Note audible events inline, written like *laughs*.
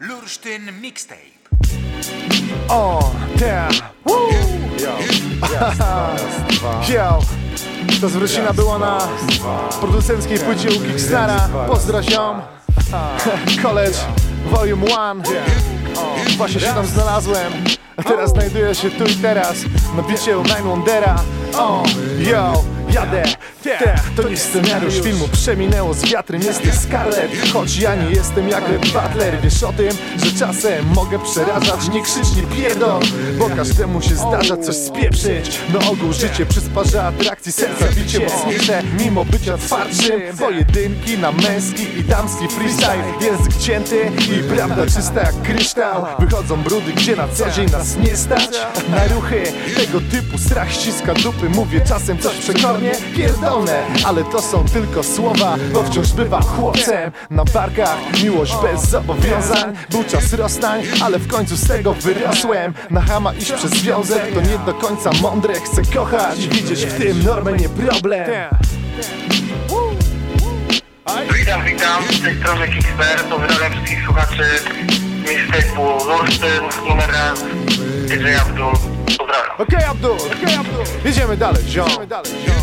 Lursztyn Mixtape. O, yeah. Woo. Yo. *laughs* To zwrócina była na producenckiej płycie u Kickstara. Pozdro ziom. *laughs* College Volume 1. Właśnie się tam znalazłem. A teraz znajduję się tu i teraz na bicie u Nine Wondera. O, yo, jadę. Te, to nie scenariusz filmu Przeminęło z wiatrem, jesteś Scarlett Choć ja nie jestem jak Red Butler Wiesz o tym, że czasem mogę przerażać. Nie krzycz, nie pierdol Bo każdemu się zdarza coś spieprzyć. Na ogół życie przysparza atrakcji Serca bicie mocniejsze mimo bycia twardszym. Pojedynki na męski i damski freestyle Język cięty i prawda czysta jak kryształ. Wychodzą brudy, gdzie na co dzień nas nie stać. Na ruchy tego typu strach ściska dupy Mówię czasem coś przekornie, pierdolne. Ale to są tylko słowa, bo wciąż bywa chłopcem. Na barkach miłość bez zobowiązań. Był czas rozstań, ale w końcu z tego wyrosłem. Na hama iść przez związek to nie do końca mądre. Chcę kochać, widzieć w tym normę, nie problem. Witam, witam, z tej strony Kickster, pozdrawiam wszystkich słuchaczy mixtape'u Lursztyn, numer raz, DJ Abdul, pozdrawiam. Okej Abdul, okej Abdul. Jedziemy dalej, ziom. Jedziemy dalej, ziom